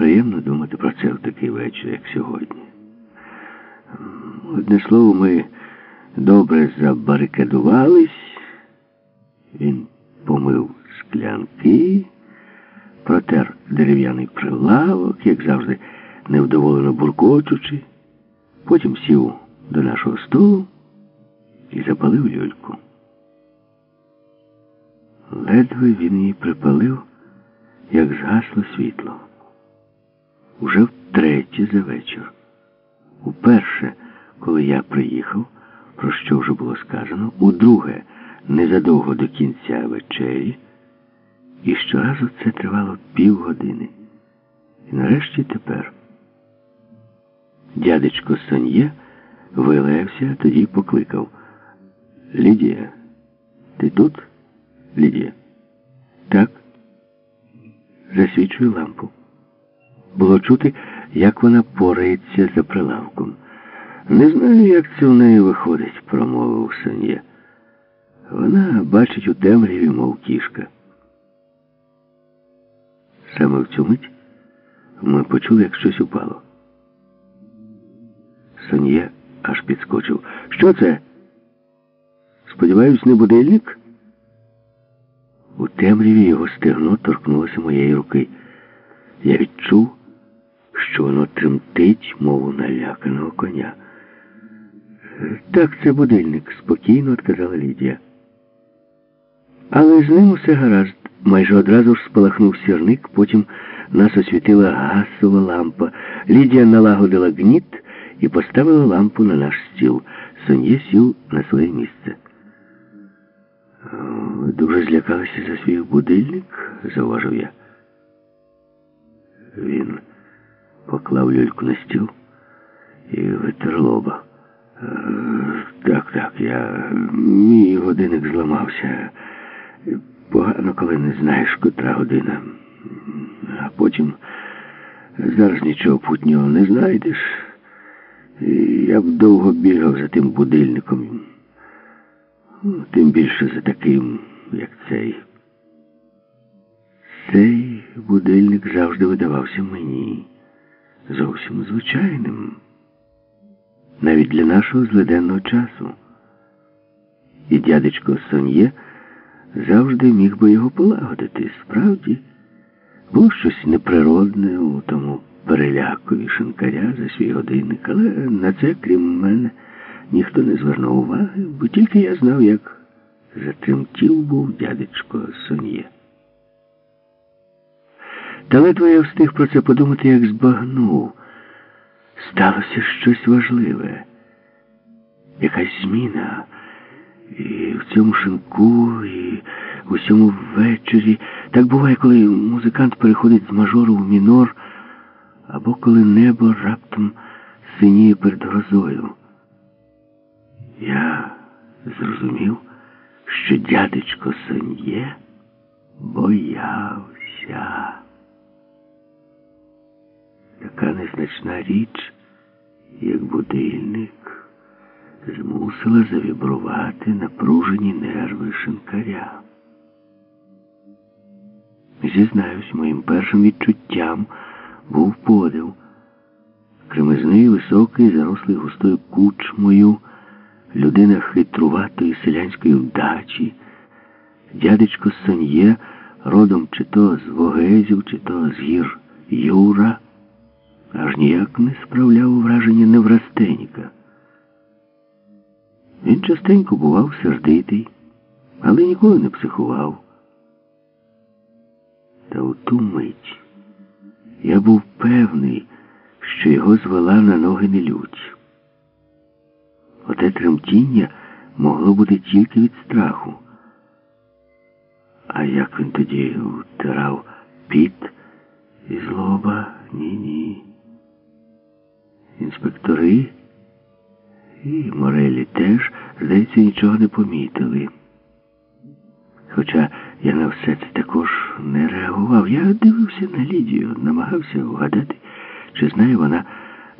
Приємно думати про це в такий вечір, як сьогодні. Одне слово, ми добре забарикадувались. Він помив склянки, протер дерев'яний прилавок, як завжди, невдоволено буркочучи, потім сів до нашого столу і запалив люльку. Ледве він її припалив, як згасло світло. Уже втретє за вечір. Уперше, коли я приїхав, про що вже було сказано, удруге, незадовго до кінця вечері, і щоразу це тривало півгодини. І нарешті тепер. Дядечко Сон'є вилаявся, тоді покликав. Лідія, ти тут? Лідія? Так. Засвічую лампу. Було чути, як вона порається за прилавком. Не знаю, як це в неї виходить, промовив Сон'є. Вона бачить у темряві, мов кішка. Саме в цю мить ми почули, як щось упало. Сон'є аж підскочив. Що це? Сподіваюсь, не будильник? У темряві його стегно торкнулося моєї руки. Я відчув, що воно тремтить, мов наляканого коня. Так, це будильник, спокійно відказала Лідія. Але з ним усе гаразд. Майже одразу ж спалахнув сірник, потім нас освітила гасова лампа. Лідія налагодила гніт і поставила лампу на наш стіл. Сон'є сів на своє місце. Дуже злякалися за свій будильник, зауважив я. Він поклав люльку на стіл і витер лоба. Так, так, я. Мій годинник зламався. Погано, коли не знаєш, котра година. А потім зараз нічого путнього не знайдеш. Я б довго бігав за тим будильником. Тим більше за таким, як цей. Цей будильник завжди видавався мені зовсім звичайним. Навіть для нашого злиденного часу. І дядечко Сон'є завжди міг би його полагодити. Справді, було щось неприродне у тому перелякові шинкаря за свій годинник, але на це, крім мене, ніхто не звернув уваги, бо тільки я знав, як затремтів був дядечко Сон'є. Та ледве я встиг про це подумати, як збагнув. Сталося щось важливе, якась зміна. І в цьому шинку, і в усьому ввечері. Так буває, коли музикант переходить з мажору в мінор, або коли небо раптом синіє перед грозою. Я зрозумів, що дядечко Сон'є боявся. Така незначна річ, як будильник, змусила завібрувати напружені нерви шинкаря. Зізнаюсь, моїм першим відчуттям був подив. Кремезний, високий, зарослий густою кучмою, людина хитруватої селянської вдачі, дядечко Сон'є, родом чи то з Вогезів, чи то з гір Юра, аж ніяк не справляв враження неврастеніка. Він частенько бував сердитий, але ніколи не психував. Та у ту мить я був певний, що його звела на ноги не лють. Оте тремтіння могло бути тільки від страху. А як він тоді втирав піт і злоба? Ні-ні. Інспектори і Морелі теж, здається, нічого не помітили. Хоча я на все це також не реагував. Я дивився на Лідію, намагався вгадати, чи знає вона,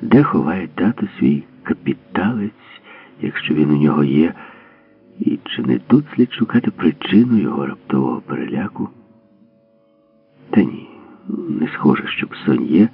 де ховає тато свій капіталець, якщо він у нього є, і чи не тут слід шукати причину його раптового переляку. Та ні, Не схоже, щоб Сон'є